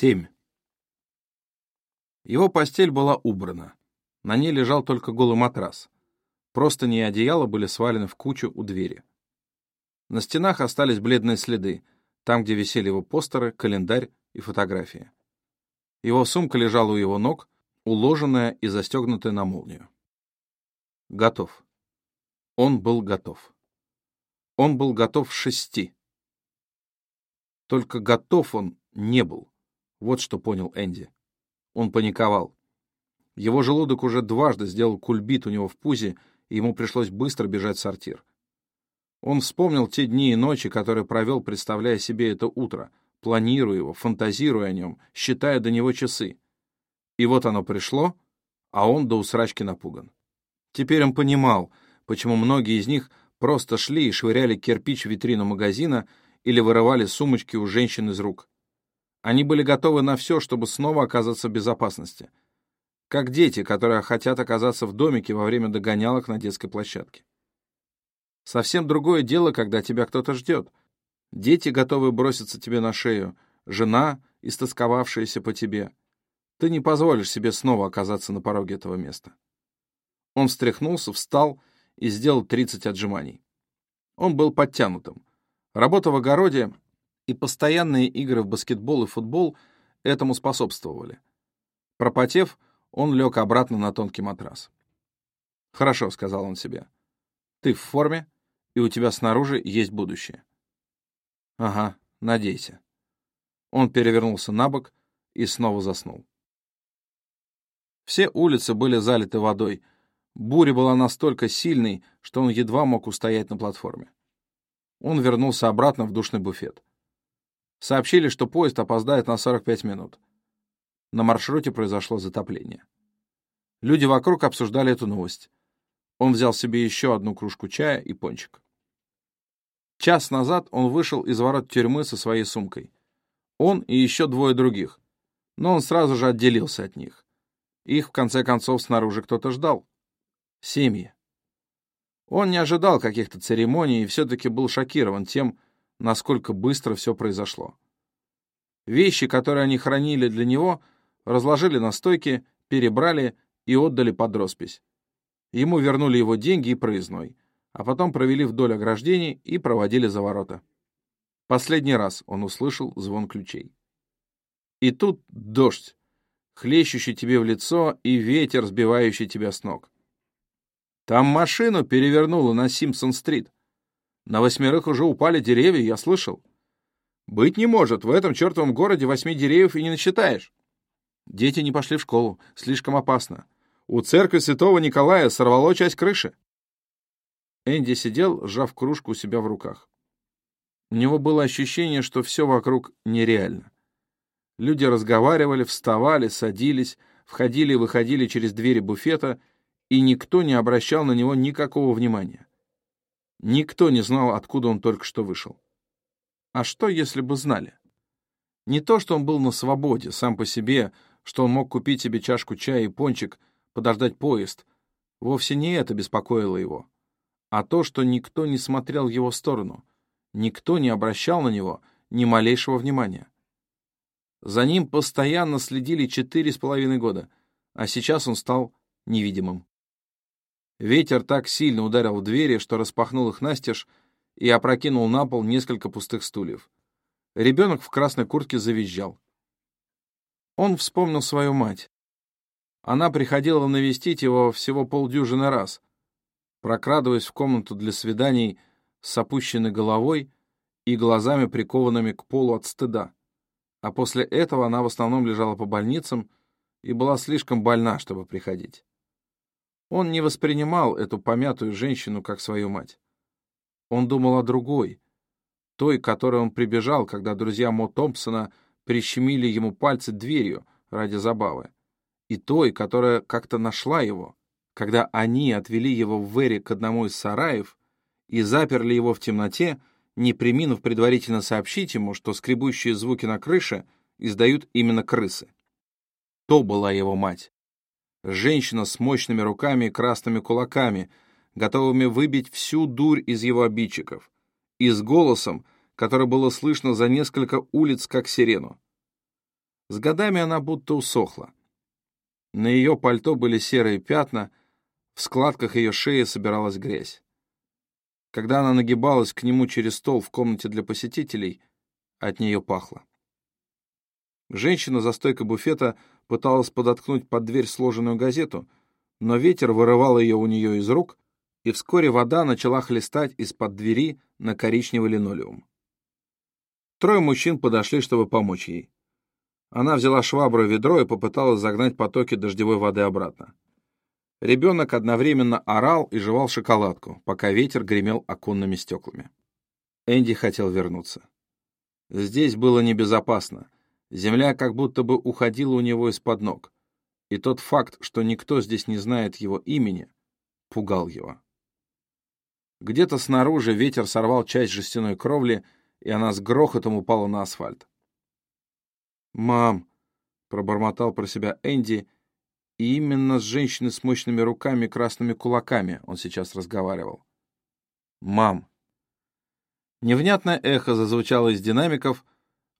Семь. Его постель была убрана. На ней лежал только голый матрас. Простыни и одеяло были свалены в кучу у двери. На стенах остались бледные следы, там, где висели его постеры, календарь и фотографии. Его сумка лежала у его ног, уложенная и застегнутая на молнию. Готов. Он был готов. Он был готов шести. Только готов он не был. Вот что понял Энди. Он паниковал. Его желудок уже дважды сделал кульбит у него в пузе, и ему пришлось быстро бежать в сортир. Он вспомнил те дни и ночи, которые провел, представляя себе это утро, планируя его, фантазируя о нем, считая до него часы. И вот оно пришло, а он до усрачки напуган. Теперь он понимал, почему многие из них просто шли и швыряли кирпич в витрину магазина или вырывали сумочки у женщин из рук. Они были готовы на все, чтобы снова оказаться в безопасности. Как дети, которые хотят оказаться в домике во время догонялок на детской площадке. Совсем другое дело, когда тебя кто-то ждет. Дети готовы броситься тебе на шею, жена, истосковавшаяся по тебе. Ты не позволишь себе снова оказаться на пороге этого места. Он встряхнулся, встал и сделал 30 отжиманий. Он был подтянутым. Работа в огороде и постоянные игры в баскетбол и футбол этому способствовали. Пропотев, он лег обратно на тонкий матрас. «Хорошо», — сказал он себе. «Ты в форме, и у тебя снаружи есть будущее». «Ага, надейся». Он перевернулся на бок и снова заснул. Все улицы были залиты водой. Буря была настолько сильной, что он едва мог устоять на платформе. Он вернулся обратно в душный буфет. Сообщили, что поезд опоздает на 45 минут. На маршруте произошло затопление. Люди вокруг обсуждали эту новость. Он взял себе еще одну кружку чая и пончик. Час назад он вышел из ворот тюрьмы со своей сумкой. Он и еще двое других. Но он сразу же отделился от них. Их, в конце концов, снаружи кто-то ждал. Семьи. Он не ожидал каких-то церемоний и все-таки был шокирован тем, насколько быстро все произошло. Вещи, которые они хранили для него, разложили на стойке, перебрали и отдали под роспись. Ему вернули его деньги и проездной, а потом провели вдоль ограждений и проводили за ворота. Последний раз он услышал звон ключей. И тут дождь, хлещущий тебе в лицо, и ветер, сбивающий тебя с ног. Там машину перевернуло на Симпсон-стрит. На восьмерых уже упали деревья, я слышал. Быть не может, в этом чертовом городе восьми деревьев и не насчитаешь. Дети не пошли в школу, слишком опасно. У церкви святого Николая сорвало часть крыши. Энди сидел, сжав кружку у себя в руках. У него было ощущение, что все вокруг нереально. Люди разговаривали, вставали, садились, входили и выходили через двери буфета, и никто не обращал на него никакого внимания. Никто не знал, откуда он только что вышел. А что, если бы знали? Не то, что он был на свободе, сам по себе, что он мог купить себе чашку чая и пончик, подождать поезд. Вовсе не это беспокоило его. А то, что никто не смотрел в его сторону, никто не обращал на него ни малейшего внимания. За ним постоянно следили четыре с половиной года, а сейчас он стал невидимым. Ветер так сильно ударил в двери, что распахнул их настежь и опрокинул на пол несколько пустых стульев. Ребенок в красной куртке завизжал. Он вспомнил свою мать. Она приходила навестить его всего полдюжины раз, прокрадываясь в комнату для свиданий с опущенной головой и глазами прикованными к полу от стыда. А после этого она в основном лежала по больницам и была слишком больна, чтобы приходить. Он не воспринимал эту помятую женщину как свою мать. Он думал о другой, той, к которой он прибежал, когда друзья Мо Томпсона прищемили ему пальцы дверью ради забавы, и той, которая как-то нашла его, когда они отвели его в Вэри к одному из сараев и заперли его в темноте, не приминув предварительно сообщить ему, что скребущие звуки на крыше издают именно крысы. То была его мать. Женщина с мощными руками и красными кулаками, готовыми выбить всю дурь из его обидчиков, и с голосом, который было слышно за несколько улиц, как сирену. С годами она будто усохла. На ее пальто были серые пятна, в складках ее шеи собиралась грязь. Когда она нагибалась к нему через стол в комнате для посетителей, от нее пахло. Женщина за стойкой буфета пыталась подоткнуть под дверь сложенную газету, но ветер вырывал ее у нее из рук, и вскоре вода начала хлестать из-под двери на коричневый линолеум. Трое мужчин подошли, чтобы помочь ей. Она взяла швабру и ведро и попыталась загнать потоки дождевой воды обратно. Ребенок одновременно орал и жевал шоколадку, пока ветер гремел оконными стеклами. Энди хотел вернуться. Здесь было небезопасно. Земля как будто бы уходила у него из-под ног. И тот факт, что никто здесь не знает его имени, пугал его. Где-то снаружи ветер сорвал часть жестяной кровли, и она с грохотом упала на асфальт. «Мам!» — пробормотал про себя Энди, и именно с женщиной с мощными руками и красными кулаками он сейчас разговаривал. «Мам!» Невнятное эхо зазвучало из динамиков,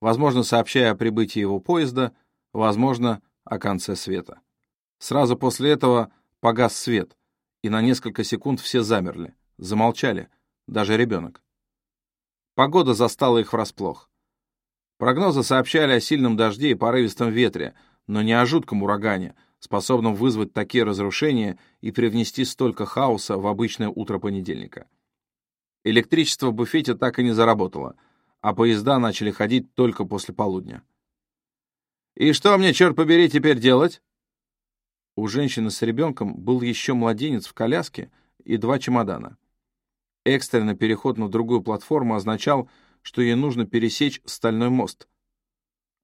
возможно, сообщая о прибытии его поезда, возможно, о конце света. Сразу после этого погас свет, и на несколько секунд все замерли, замолчали, даже ребенок. Погода застала их врасплох. Прогнозы сообщали о сильном дожде и порывистом ветре, но не о жутком урагане, способном вызвать такие разрушения и привнести столько хаоса в обычное утро понедельника. Электричество в буфете так и не заработало, а поезда начали ходить только после полудня. «И что мне, черт побери, теперь делать?» У женщины с ребенком был еще младенец в коляске и два чемодана. Экстренный переход на другую платформу означал, что ей нужно пересечь стальной мост.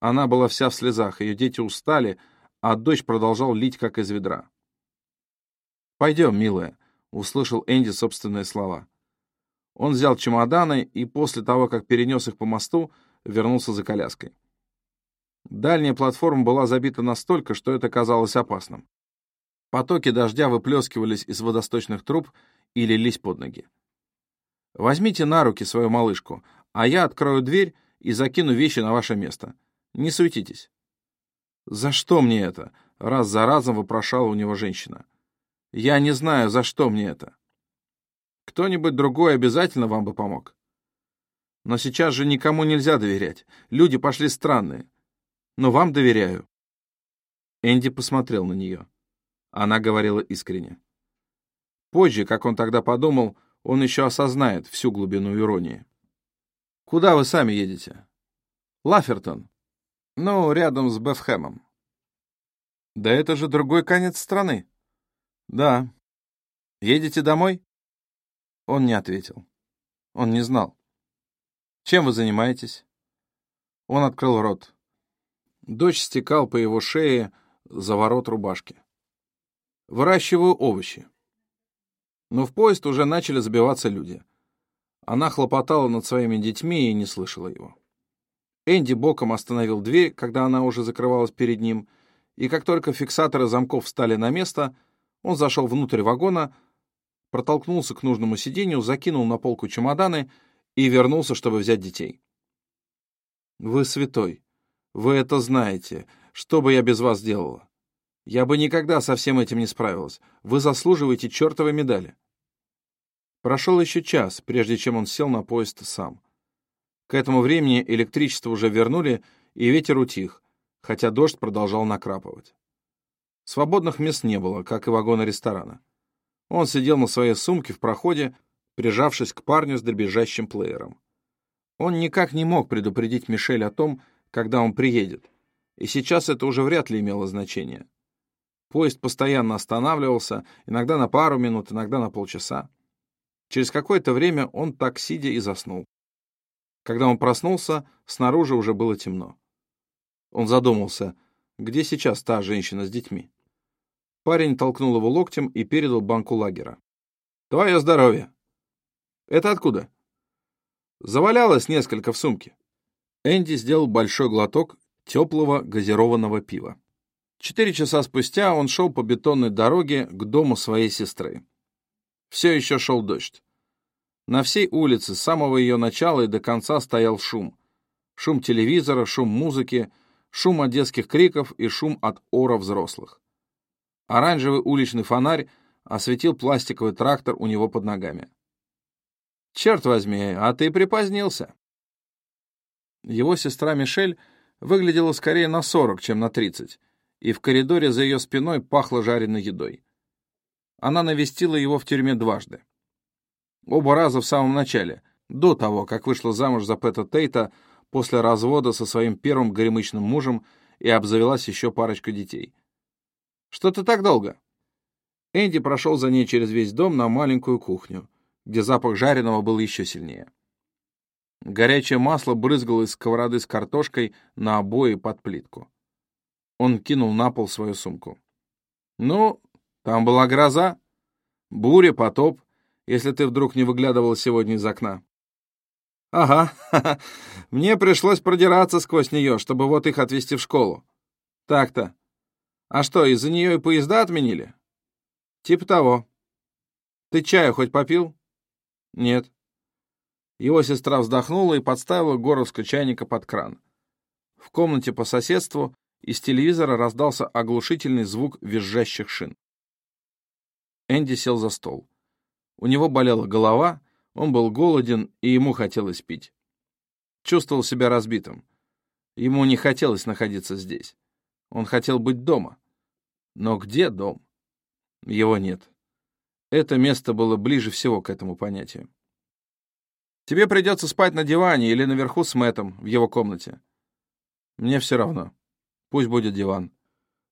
Она была вся в слезах, ее дети устали, а дочь продолжал лить, как из ведра. «Пойдем, милая», — услышал Энди собственные слова. Он взял чемоданы и после того, как перенес их по мосту, вернулся за коляской. Дальняя платформа была забита настолько, что это казалось опасным. Потоки дождя выплескивались из водосточных труб и лились под ноги. «Возьмите на руки свою малышку, а я открою дверь и закину вещи на ваше место. Не суетитесь». «За что мне это?» — раз за разом вопрошала у него женщина. «Я не знаю, за что мне это». Кто-нибудь другой обязательно вам бы помог. Но сейчас же никому нельзя доверять. Люди пошли странные. Но вам доверяю. Энди посмотрел на нее. Она говорила искренне. Позже, как он тогда подумал, он еще осознает всю глубину иронии. «Куда вы сами едете?» «Лафертон. Ну, рядом с Бефхэмом». «Да это же другой конец страны». «Да». «Едете домой?» Он не ответил. Он не знал. «Чем вы занимаетесь?» Он открыл рот. Дождь стекал по его шее за ворот рубашки. «Выращиваю овощи». Но в поезд уже начали забиваться люди. Она хлопотала над своими детьми и не слышала его. Энди боком остановил дверь, когда она уже закрывалась перед ним, и как только фиксаторы замков встали на место, он зашел внутрь вагона, протолкнулся к нужному сиденью, закинул на полку чемоданы и вернулся, чтобы взять детей. «Вы святой. Вы это знаете. Что бы я без вас делала? Я бы никогда со всем этим не справилась. Вы заслуживаете чертовой медали». Прошел еще час, прежде чем он сел на поезд сам. К этому времени электричество уже вернули, и ветер утих, хотя дождь продолжал накрапывать. Свободных мест не было, как и вагона ресторана. Он сидел на своей сумке в проходе, прижавшись к парню с дребезжащим плеером. Он никак не мог предупредить Мишель о том, когда он приедет, и сейчас это уже вряд ли имело значение. Поезд постоянно останавливался, иногда на пару минут, иногда на полчаса. Через какое-то время он так сидя и заснул. Когда он проснулся, снаружи уже было темно. Он задумался, где сейчас та женщина с детьми. Парень толкнул его локтем и передал банку лагера. «Твое здоровье!» «Это откуда?» «Завалялось несколько в сумке». Энди сделал большой глоток теплого газированного пива. Четыре часа спустя он шел по бетонной дороге к дому своей сестры. Все еще шел дождь. На всей улице с самого ее начала и до конца стоял шум. Шум телевизора, шум музыки, шум от детских криков и шум от ора взрослых. Оранжевый уличный фонарь осветил пластиковый трактор у него под ногами. «Черт возьми, а ты припозднился!» Его сестра Мишель выглядела скорее на 40, чем на 30, и в коридоре за ее спиной пахло жареной едой. Она навестила его в тюрьме дважды. Оба раза в самом начале, до того, как вышла замуж за Пэта Тейта после развода со своим первым горемычным мужем и обзавелась еще парочкой детей. «Что ты так долго?» Энди прошел за ней через весь дом на маленькую кухню, где запах жареного был еще сильнее. Горячее масло брызгало из сковороды с картошкой на обои под плитку. Он кинул на пол свою сумку. «Ну, там была гроза, буря, потоп, если ты вдруг не выглядывал сегодня из окна». «Ага, мне пришлось продираться сквозь нее, чтобы вот их отвезти в школу. Так-то. А что, из-за нее и поезда отменили?» «Типа того. Ты чаю хоть попил?» «Нет». Его сестра вздохнула и подставила горлышко чайника под кран. В комнате по соседству из телевизора раздался оглушительный звук визжащих шин. Энди сел за стол. У него болела голова, он был голоден, и ему хотелось пить. Чувствовал себя разбитым. Ему не хотелось находиться здесь. Он хотел быть дома. Но где дом? Его нет. Это место было ближе всего к этому понятию. Тебе придется спать на диване или наверху с Мэтом в его комнате. Мне все равно. Пусть будет диван.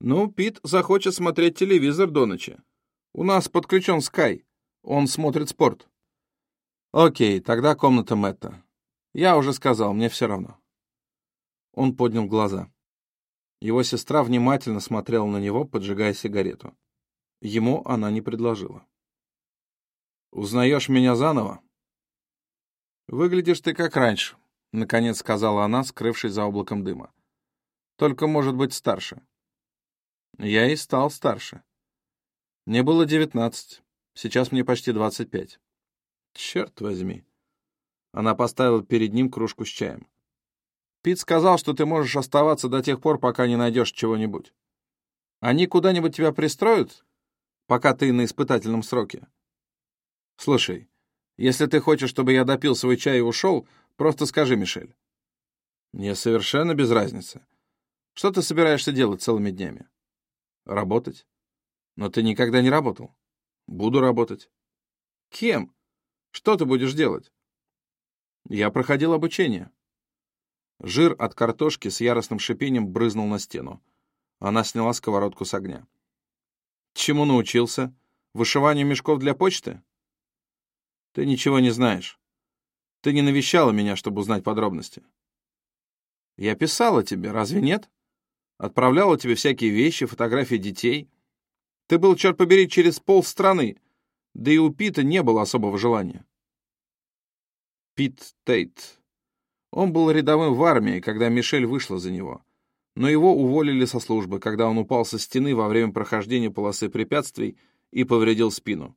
Ну, Пит захочет смотреть телевизор до ночи. У нас подключен Скай. Он смотрит спорт. Окей, тогда комната Мэтта. Я уже сказал, мне все равно. Он поднял глаза. Его сестра внимательно смотрела на него, поджигая сигарету. Ему она не предложила. «Узнаешь меня заново?» «Выглядишь ты как раньше», — наконец сказала она, скрывшись за облаком дыма. «Только, может быть, старше». Я и стал старше. Мне было девятнадцать, сейчас мне почти двадцать пять. Черт возьми. Она поставила перед ним кружку с чаем. Пит сказал, что ты можешь оставаться до тех пор, пока не найдешь чего-нибудь. Они куда-нибудь тебя пристроят, пока ты на испытательном сроке? Слушай, если ты хочешь, чтобы я допил свой чай и ушел, просто скажи, Мишель. Мне совершенно без разницы. Что ты собираешься делать целыми днями? Работать. Но ты никогда не работал. Буду работать. Кем? Что ты будешь делать? Я проходил обучение. Жир от картошки с яростным шипением брызнул на стену. Она сняла сковородку с огня. Чему научился? Вышиванию мешков для почты? Ты ничего не знаешь. Ты не навещала меня, чтобы узнать подробности. Я писала тебе, разве нет? Отправляла тебе всякие вещи, фотографии детей. Ты был, черт побери, через полстраны, да и у Пита не было особого желания. Пит Тейт. Он был рядовым в армии, когда Мишель вышла за него. Но его уволили со службы, когда он упал со стены во время прохождения полосы препятствий и повредил спину.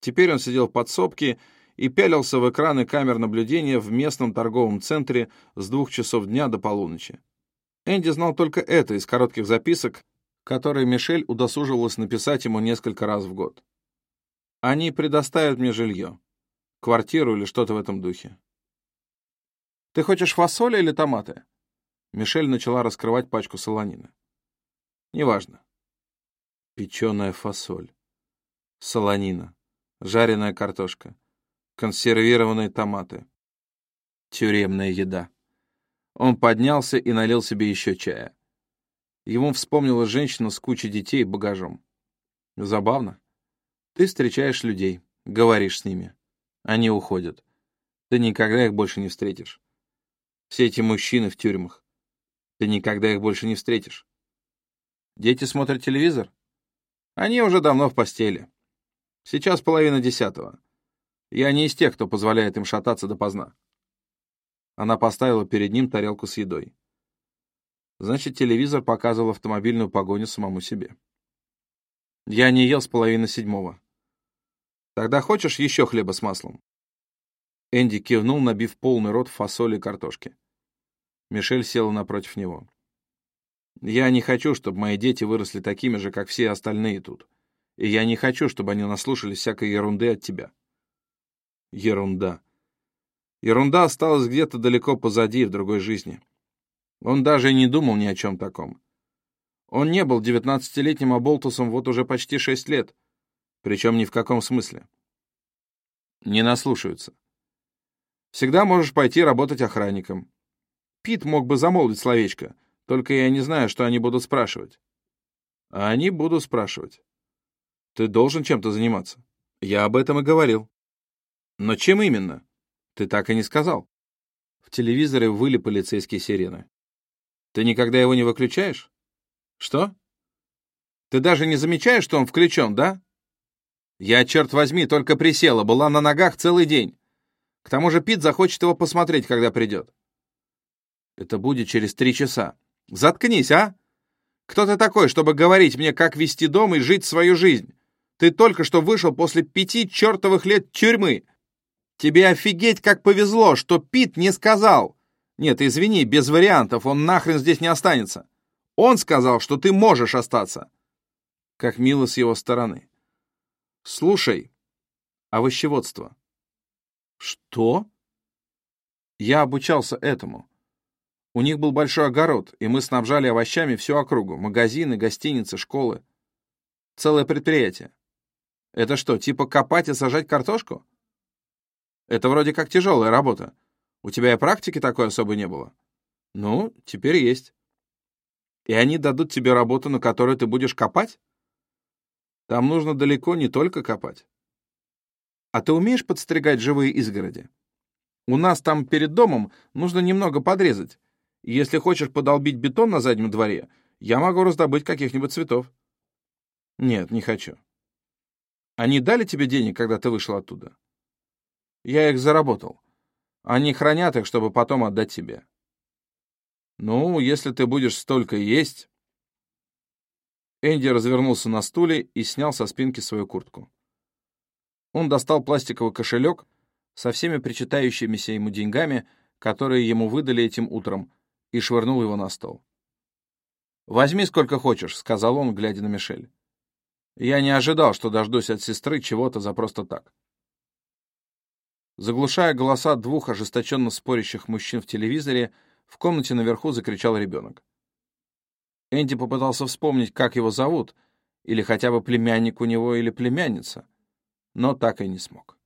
Теперь он сидел в подсобке и пялился в экраны камер наблюдения в местном торговом центре с двух часов дня до полуночи. Энди знал только это из коротких записок, которые Мишель удосуживалась написать ему несколько раз в год. «Они предоставят мне жилье, квартиру или что-то в этом духе». «Ты хочешь фасоли или томаты?» Мишель начала раскрывать пачку солонины. «Неважно». Печеная фасоль. Солонина жареная картошка, консервированные томаты. Тюремная еда. Он поднялся и налил себе еще чая. Ему вспомнила женщина с кучей детей и багажом. Забавно. Ты встречаешь людей, говоришь с ними. Они уходят. Ты никогда их больше не встретишь. Все эти мужчины в тюрьмах. Ты никогда их больше не встретишь. Дети смотрят телевизор? Они уже давно в постели. Сейчас половина десятого. Я не из тех, кто позволяет им шататься допоздна. Она поставила перед ним тарелку с едой. Значит, телевизор показывал автомобильную погоню самому себе. Я не ел с половины седьмого. Тогда хочешь еще хлеба с маслом? Энди кивнул, набив полный рот фасоли и картошки. Мишель села напротив него. Я не хочу, чтобы мои дети выросли такими же, как все остальные тут. И я не хочу, чтобы они наслушались всякой ерунды от тебя. Ерунда. Ерунда осталась где-то далеко позади, в другой жизни. Он даже не думал ни о чем таком. Он не был девятнадцатилетним оболтусом вот уже почти шесть лет, причем ни в каком смысле. Не наслушаются. Всегда можешь пойти работать охранником. Пит мог бы замолвить словечко, только я не знаю, что они будут спрашивать. А они будут спрашивать. Ты должен чем-то заниматься. Я об этом и говорил. Но чем именно? Ты так и не сказал. В телевизоре выли полицейские сирены. Ты никогда его не выключаешь? Что? Ты даже не замечаешь, что он включен, да? Я, черт возьми, только присела, была на ногах целый день. К тому же Пит захочет его посмотреть, когда придет. Это будет через три часа. Заткнись, а? Кто ты такой, чтобы говорить мне, как вести дом и жить свою жизнь? Ты только что вышел после пяти чертовых лет тюрьмы. Тебе офигеть, как повезло, что Пит не сказал. Нет, извини, без вариантов, он нахрен здесь не останется. Он сказал, что ты можешь остаться. Как мило с его стороны. Слушай, овощеводство. Что? Я обучался этому. У них был большой огород, и мы снабжали овощами всю округу. Магазины, гостиницы, школы. Целое предприятие. Это что, типа копать и сажать картошку? Это вроде как тяжелая работа. У тебя и практики такой особо не было. Ну, теперь есть. И они дадут тебе работу, на которой ты будешь копать? Там нужно далеко не только копать. А ты умеешь подстригать живые изгороди? У нас там перед домом нужно немного подрезать. Если хочешь подолбить бетон на заднем дворе, я могу раздобыть каких-нибудь цветов. Нет, не хочу. Они дали тебе денег, когда ты вышел оттуда? Я их заработал. Они хранят их, чтобы потом отдать тебе. Ну, если ты будешь столько есть... Энди развернулся на стуле и снял со спинки свою куртку. Он достал пластиковый кошелек со всеми причитающимися ему деньгами, которые ему выдали этим утром, и швырнул его на стол. «Возьми сколько хочешь», — сказал он, глядя на Мишель. «Я не ожидал, что дождусь от сестры чего-то за просто так». Заглушая голоса двух ожесточенно спорящих мужчин в телевизоре, в комнате наверху закричал ребенок. Энди попытался вспомнить, как его зовут, или хотя бы племянник у него или племянница, но так и не смог.